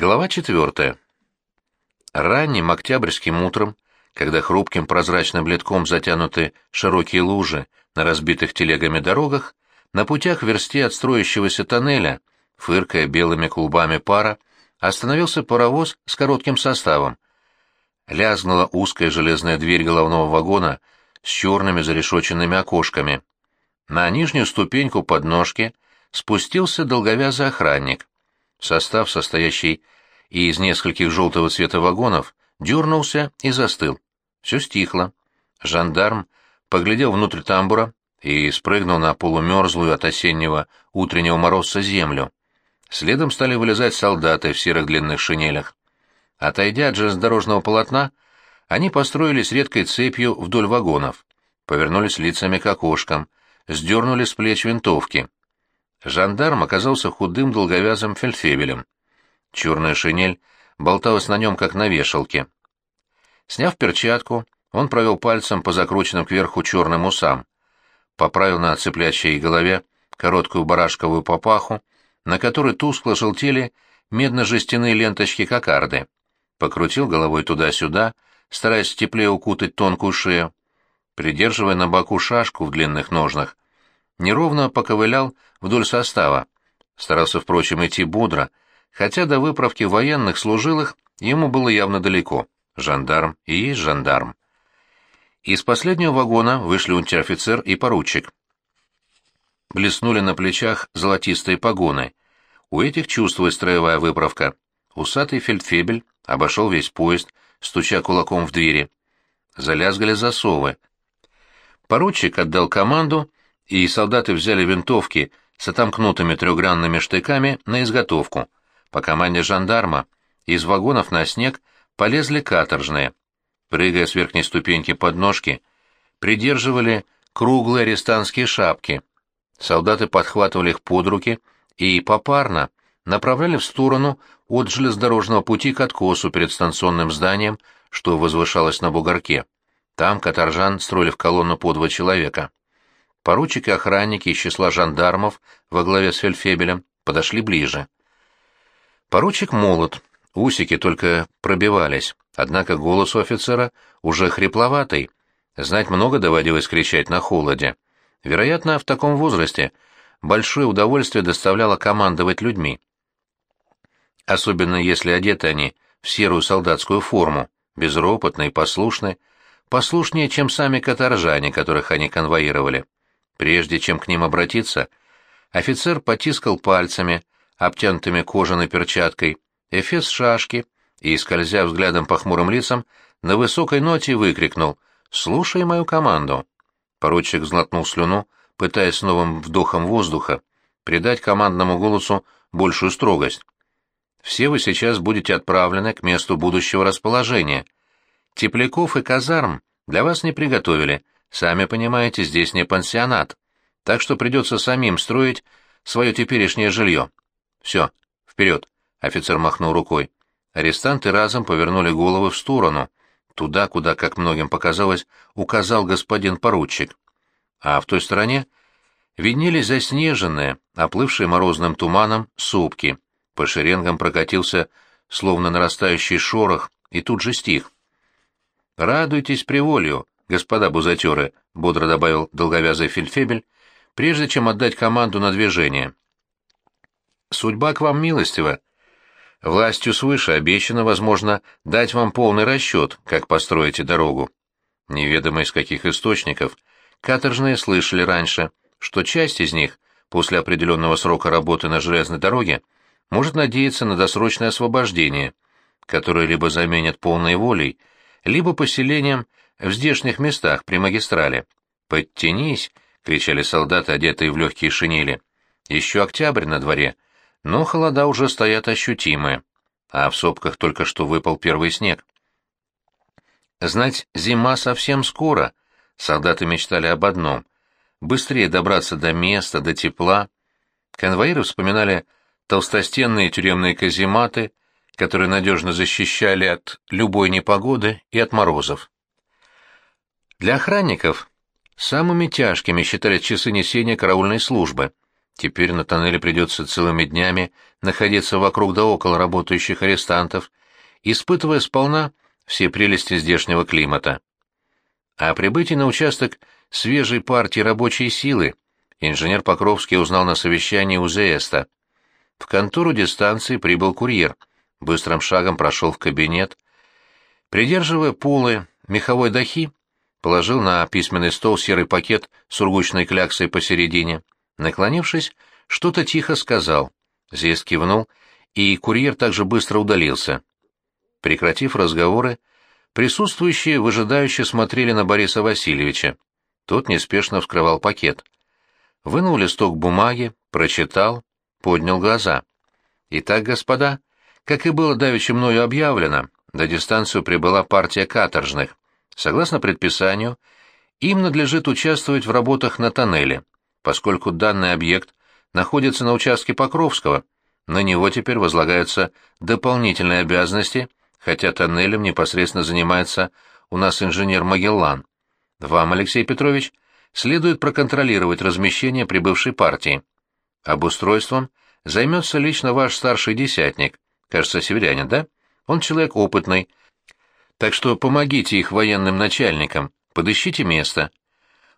Глава четвертая. Ранним октябрьским утром, когда хрупким прозрачным литком затянуты широкие лужи на разбитых телегами дорогах, на путях версте от строящегося тоннеля, фыркая белыми клубами пара, остановился паровоз с коротким составом. Лязгнула узкая железная дверь головного вагона с черными зарешоченными окошками. На нижнюю ступеньку подножки спустился долговязый охранник. Состав, состоящий из нескольких желтого цвета вагонов, дернулся и застыл. Все стихло. Жандарм поглядел внутрь тамбура и спрыгнул на полумерзлую от осеннего утреннего морозца землю. Следом стали вылезать солдаты в серых длинных шинелях. Отойдя от железнодорожного полотна, они построились редкой цепью вдоль вагонов, повернулись лицами к окошкам, сдернули с плеч винтовки. Жандарм оказался худым долговязым фельдфебелем. Черная шинель болталась на нем, как на вешалке. Сняв перчатку, он провел пальцем по закрученным кверху черным усам, поправил на цыплячьей голове короткую барашковую папаху, на которой тускло желтели медно-жестяные ленточки кокарды, покрутил головой туда-сюда, стараясь теплее укутать тонкую шею, придерживая на боку шашку в длинных ножнах, неровно поковылял вдоль состава. Старался, впрочем, идти бодро, хотя до выправки военных служилых ему было явно далеко. Жандарм и есть жандарм. Из последнего вагона вышли унтер-офицер и поручик. Блеснули на плечах золотистые погоны. У этих чувствует строевая выправка. Усатый фельдфебель обошел весь поезд, стуча кулаком в двери. Залязгали засовы. Поручик отдал команду, и солдаты взяли винтовки с отомкнутыми трехгранными штыками на изготовку. По команде жандарма из вагонов на снег полезли каторжные. Прыгая с верхней ступеньки подножки, придерживали круглые арестантские шапки. Солдаты подхватывали их под руки и попарно направляли в сторону от железнодорожного пути к откосу перед станционным зданием, что возвышалось на бугорке. Там каторжан строили в колонну по два человека. Поручик и охранники из числа жандармов во главе с фельдфебелем подошли ближе. Поручик молод, усики только пробивались, однако голос у офицера уже хрипловатый. Знать много доводилось кричать на холоде. Вероятно, в таком возрасте большое удовольствие доставляло командовать людьми. Особенно если одеты они в серую солдатскую форму, безропотные, послушные, послушнее, чем сами каторжане, которых они конвоировали. Прежде чем к ним обратиться, офицер потискал пальцами, обтянутыми кожаной перчаткой, эфес шашки и, скользя взглядом по хмурым лицам, на высокой ноте выкрикнул «Слушай мою команду!». Поручик взлотнул слюну, пытаясь новым вдохом воздуха придать командному голосу большую строгость. «Все вы сейчас будете отправлены к месту будущего расположения. Тепляков и казарм для вас не приготовили, Сами понимаете, здесь не пансионат, так что придется самим строить свое теперешнее жилье. Все, вперед, офицер махнул рукой. Арестанты разом повернули головы в сторону, туда, куда, как многим показалось, указал господин поручик. А в той стороне виднелись заснеженные, оплывшие морозным туманом, сопки. По шеренгам прокатился, словно нарастающий шорох, и тут же стих. «Радуйтесь приволью, господа бузатеры», — бодро добавил долговязый фельдфебель, прежде чем отдать команду на движение. «Судьба к вам милостива. Властью свыше обещано, возможно, дать вам полный расчет, как построите дорогу. Неведомо из каких источников, каторжные слышали раньше, что часть из них, после определенного срока работы на железной дороге, может надеяться на досрочное освобождение, которое либо заменят полной волей, либо поселением в здешних местах при магистрали. «Подтянись!» — кричали солдаты, одетые в легкие шинели. «Еще октябрь на дворе, но холода уже стоят ощутимые, а в сопках только что выпал первый снег». Знать, зима совсем скоро. Солдаты мечтали об одном — быстрее добраться до места, до тепла. Конвоиры вспоминали толстостенные тюремные казематы, которые надежно защищали от любой непогоды и от морозов. Для охранников самыми тяжкими считались часы несения караульной службы. Теперь на тоннеле придется целыми днями находиться вокруг да около работающих арестантов, испытывая сполна все прелести здешнего климата. О прибытии на участок свежей партии рабочей силы инженер Покровский узнал на совещании у Зеэста. В контору дистанции прибыл курьер, быстрым шагом прошел в кабинет, придерживая полы меховой дахи, положил на письменный стол серый пакет с ургучной кляксой посередине — Наклонившись, что-то тихо сказал. Зест кивнул, и курьер также быстро удалился. Прекратив разговоры, присутствующие выжидающе смотрели на Бориса Васильевича. Тот неспешно вскрывал пакет. Вынул листок бумаги, прочитал, поднял глаза. «Итак, господа, как и было давеча мною объявлено, до дистанцию прибыла партия каторжных. Согласно предписанию, им надлежит участвовать в работах на тоннеле поскольку данный объект находится на участке Покровского, на него теперь возлагаются дополнительные обязанности, хотя тоннелем непосредственно занимается у нас инженер Магеллан. Вам, Алексей Петрович, следует проконтролировать размещение прибывшей партии. Обустройством займется лично ваш старший десятник, кажется, северянин, да? Он человек опытный. Так что помогите их военным начальникам, подыщите место.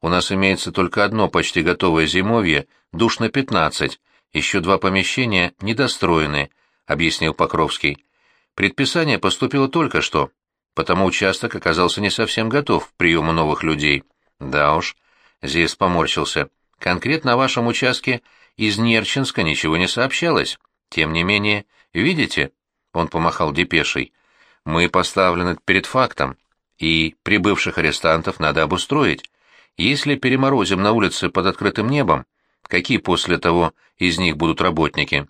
У нас имеется только одно почти готовое зимовье, душ на пятнадцать, еще два помещения недостроены, — объяснил Покровский. Предписание поступило только что, потому участок оказался не совсем готов к приему новых людей. Да уж, Зис поморщился. Конкретно о вашем участке из Нерчинска ничего не сообщалось. Тем не менее, видите, — он помахал депешей, — мы поставлены перед фактом, и прибывших арестантов надо обустроить. Если переморозим на улице под открытым небом, какие после того из них будут работники?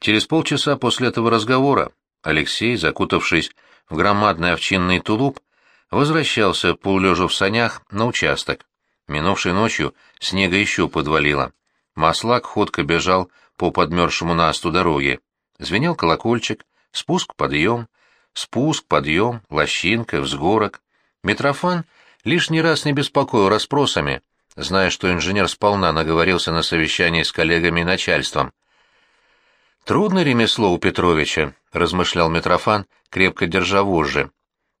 Через полчаса после этого разговора Алексей, закутавшись в громадный овчинный тулуп, возвращался, полулежа в санях, на участок. Минувшей ночью снега еще подвалило. Маслак ходко бежал по подмерзшему насту дороге. Звенел колокольчик, спуск, подъем, спуск, подъем, лощинка, взгорок. Митрофан лишний раз не беспокоил расспросами, зная, что инженер сполна наговорился на совещании с коллегами и начальством. «Трудное ремесло у Петровича», — размышлял Митрофан, крепко держа вожжи.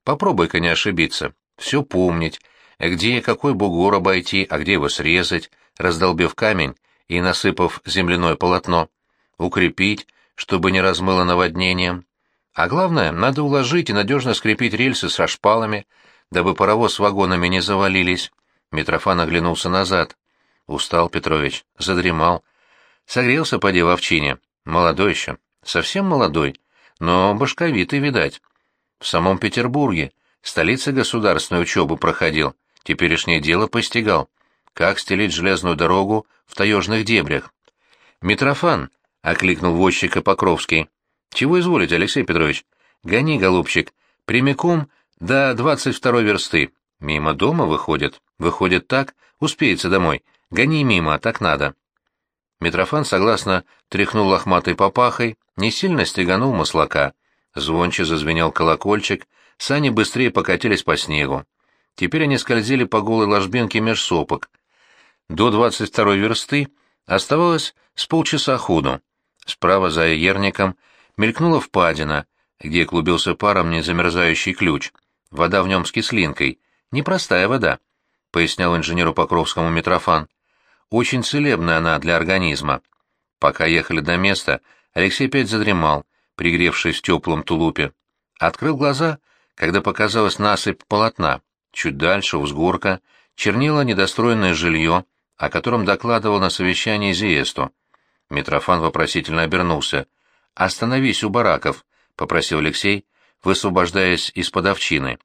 «Попробуй-ка не ошибиться, все помнить, где и какой бугор обойти, а где его срезать, раздолбив камень и насыпав земляное полотно, укрепить, чтобы не размыло наводнением. А главное, надо уложить и надежно скрепить рельсы со шпалами, дабы паровоз с вагонами не завалились. Митрофан оглянулся назад. Устал Петрович, задремал. Согрелся, поди в овчине. Молодой еще, совсем молодой, но башковитый, видать. В самом Петербурге, столице государственной учебы проходил, теперешнее дело постигал. Как стелить железную дорогу в таежных дебрях. «Митрофан!» — окликнул возчика Покровский. «Чего изволите, Алексей Петрович? Гони, голубчик, прямиком до двадцать второй версты. Мимо дома выходит. Выходит так, успеется домой. Гони мимо, так надо. Митрофан согласно тряхнул лохматой попахой, не сильно стеганул маслака. Звонче зазвенел колокольчик, сани быстрее покатились по снегу. Теперь они скользили по голой ложбинке меж сопок. До двадцать второй версты оставалось с полчаса ходу. Справа за ерником мелькнула впадина, где клубился паром незамерзающий ключ. Вода в нем с кислинкой. Непростая вода, — пояснял инженеру Покровскому Митрофан. Очень целебная она для организма. Пока ехали до места, Алексей опять задремал, пригревшись в теплом тулупе. Открыл глаза, когда показалась насыпь полотна. Чуть дальше, у взгорка, чернило недостроенное жилье, о котором докладывал на совещании Зиесту. Митрофан вопросительно обернулся. «Остановись у бараков», — попросил Алексей, высвобождаясь из-под овчины.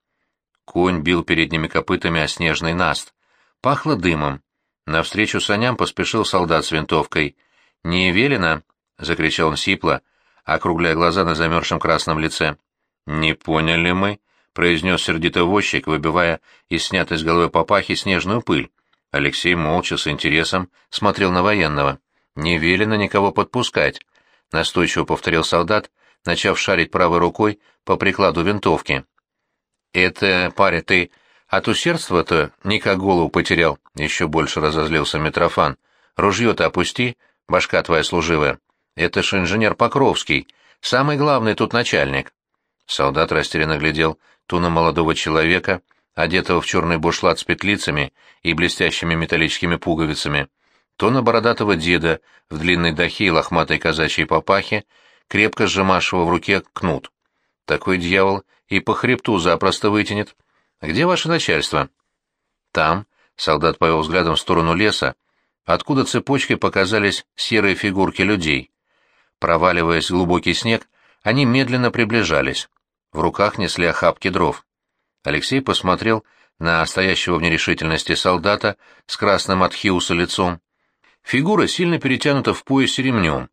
Конь бил передними копытами о снежный наст. Пахло дымом. Навстречу саням поспешил солдат с винтовкой. «Не велено!» — закричал он сипло, округляя глаза на замерзшем красном лице. «Не поняли мы», — произнес сердито возчик, выбивая из снятой с головы папахи снежную пыль. Алексей молча, с интересом, смотрел на военного. «Не велено никого подпускать», — настойчиво повторил солдат, начав шарить правой рукой по прикладу винтовки. «Это, паря, ты от усердства-то никак голову потерял?» — еще больше разозлился Митрофан. Ружье-то опусти, башка твоя служивая. Это ж инженер Покровский, самый главный тут начальник. Солдат растерянно глядел то на молодого человека, одетого в черный бушлат с петлицами и блестящими металлическими пуговицами, то на бородатого деда в длинной дахе и лохматой казачьей папахе, крепко сжимавшего в руке кнут. Такой дьявол и по хребту запросто вытянет. Где ваше начальство? Там, солдат повел взглядом в сторону леса, откуда цепочкой показались серые фигурки людей. Проваливаясь в глубокий снег, они медленно приближались. В руках несли охапки дров. Алексей посмотрел на стоящего в нерешительности солдата с красным от хиуса лицом. Фигура сильно перетянута в поясе ремнем.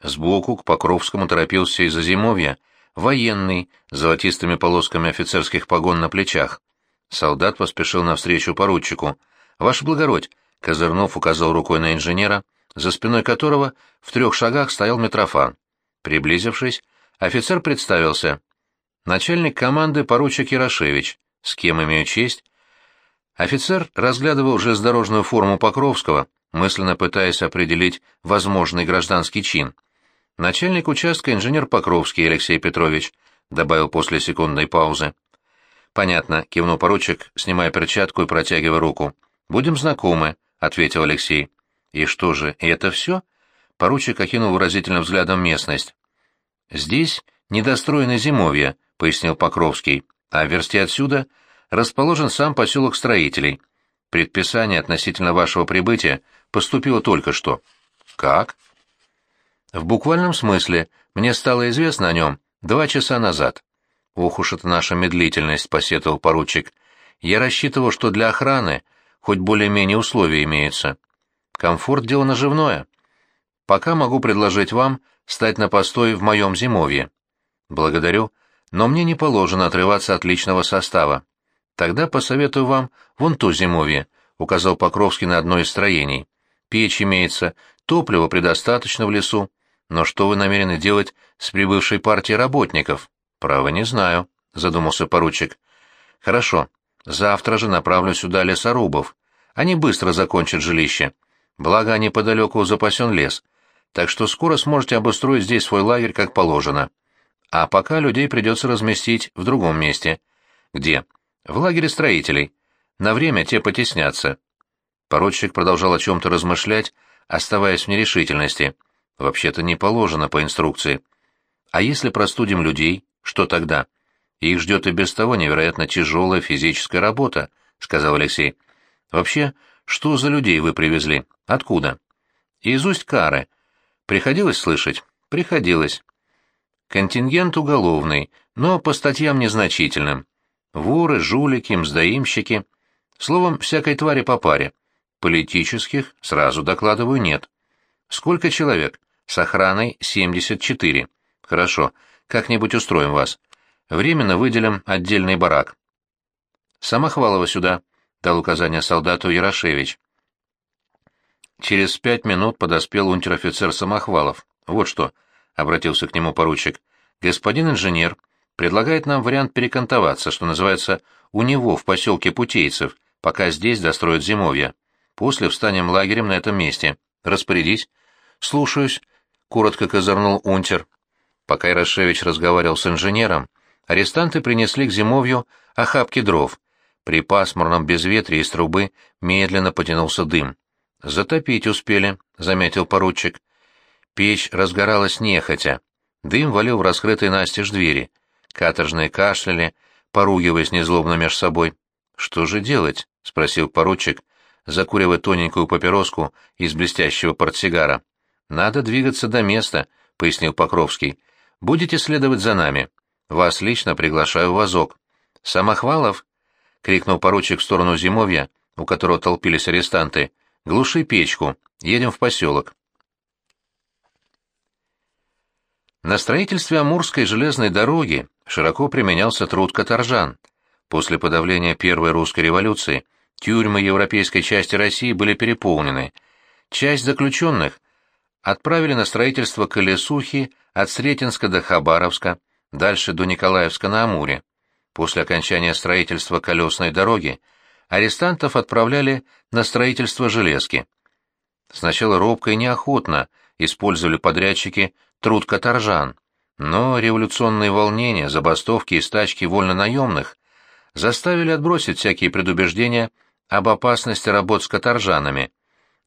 Сбоку к Покровскому торопился из-за зимовья военный, с золотистыми полосками офицерских погон на плечах. Солдат поспешил навстречу поручику. «Ваше благородь!» — Козырнов указал рукой на инженера, за спиной которого в трех шагах стоял Митрофан. Приблизившись, офицер представился. Начальник команды поручик Ярошевич. С кем имею честь? Офицер разглядывал железнодорожную форму Покровского, мысленно пытаясь определить возможный гражданский чин. Начальник участка инженер Покровский Алексей Петрович, добавил после секундной паузы. Понятно, кивнул поручик, снимая перчатку и протягивая руку. Будем знакомы, ответил Алексей. И что же, и это все? Поручик окинул выразительным взглядом местность. Здесь недостроено зимовье, пояснил Покровский, а в версте отсюда расположен сам поселок строителей. Предписание относительно вашего прибытия поступило только что. Как? В буквальном смысле мне стало известно о нем два часа назад. Ох уж это наша медлительность, посетовал поручик. Я рассчитывал, что для охраны хоть более-менее условия имеются. Комфорт — дело наживное. Пока могу предложить вам стать на постой в моем зимовье. Благодарю, но мне не положено отрываться от личного состава. Тогда посоветую вам вон ту зимовье, — указал Покровский на одно из строений. Печь имеется, топлива предостаточно в лесу. Но что вы намерены делать с прибывшей партией работников? Право не знаю, задумался поручик. Хорошо. Завтра же направлю сюда лесорубов. Они быстро закончат жилище. Благо, неподалеку запасен лес. Так что скоро сможете обустроить здесь свой лагерь как положено. А пока людей придется разместить в другом месте. Где? В лагере строителей. На время те потеснятся. Поручик продолжал о чем-то размышлять, оставаясь в нерешительности. Вообще-то не положено по инструкции. А если простудим людей, что тогда? Их ждет и без того невероятно тяжелая физическая работа, сказал Алексей. Вообще, что за людей вы привезли? Откуда? Из Усть-Кары. Приходилось слышать? Приходилось. Контингент уголовный, но по статьям незначительным. Воры, жулики, мздоимщики. Словом, всякой твари по паре. Политических, сразу докладываю, нет. Сколько человек? С охраной 74. Хорошо, как-нибудь устроим вас. Временно выделим отдельный барак. Самохвалова сюда, дал указание солдату Ярошевич. Через пять минут подоспел унтер-офицер Самохвалов. Вот что, обратился к нему поручик. Господин инженер предлагает нам вариант перекантоваться, что называется, у него в поселке Путейцев, пока здесь достроят зимовье. После встанем лагерем на этом месте. Распорядись. Слушаюсь, — коротко козырнул унтер. Пока Ярошевич разговаривал с инженером, арестанты принесли к зимовью охапки дров. При пасмурном безветрии из трубы медленно потянулся дым. «Затопить успели», — заметил поручик. Печь разгоралась нехотя. Дым валил в раскрытые настежь двери. Каторжные кашляли, поругиваясь незлобно меж собой. «Что же делать?» — спросил поручик, закуривая тоненькую папироску из блестящего портсигара. «Надо двигаться до места», — пояснил Покровский. «Будете следовать за нами. Вас лично приглашаю в вазок». «Самохвалов!» — крикнул поручик в сторону зимовья, у которого толпились арестанты. «Глуши печку. Едем в поселок». На строительстве Амурской железной дороги широко применялся труд каторжан. После подавления Первой русской революции тюрьмы европейской части России были переполнены. Часть заключенных отправили на строительство колесухи от Сретенска до Хабаровска, дальше до Николаевска на Амуре. После окончания строительства колесной дороги арестантов отправляли на строительство железки. сначала робко и неохотно использовали подрядчики труд каторжан, но революционные волнения, забастовки и стачки вольнонаемных заставили отбросить всякие предубеждения об опасности работ с каторжанами.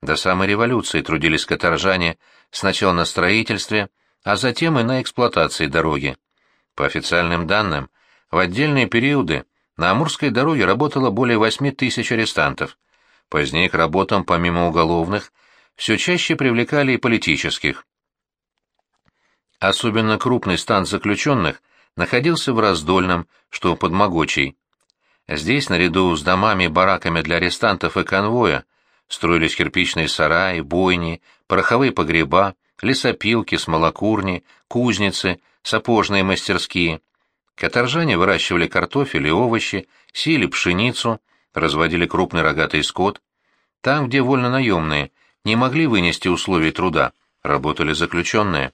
До самой революции трудились каторжане сначала на строительстве, а затем и на эксплуатации дороги. По официальным данным, в отдельные периоды на Амурской дороге работало более 8 тысяч арестантов. Позднее к работам, помимо уголовных, все чаще привлекали и политических. Особенно крупный стан заключенных находился в Раздольном, что под Могочей. Здесь, наряду с домами и бараками для арестантов и конвоя, строились кирпичные сараи, бойни, пороховые погреба, лесопилки, смолокурни, кузницы, сапожные мастерские. Каторжане выращивали картофель и овощи, сили пшеницу, разводили крупный рогатый скот. Там, где вольно наемные не могли вынести условий труда, работали заключенные.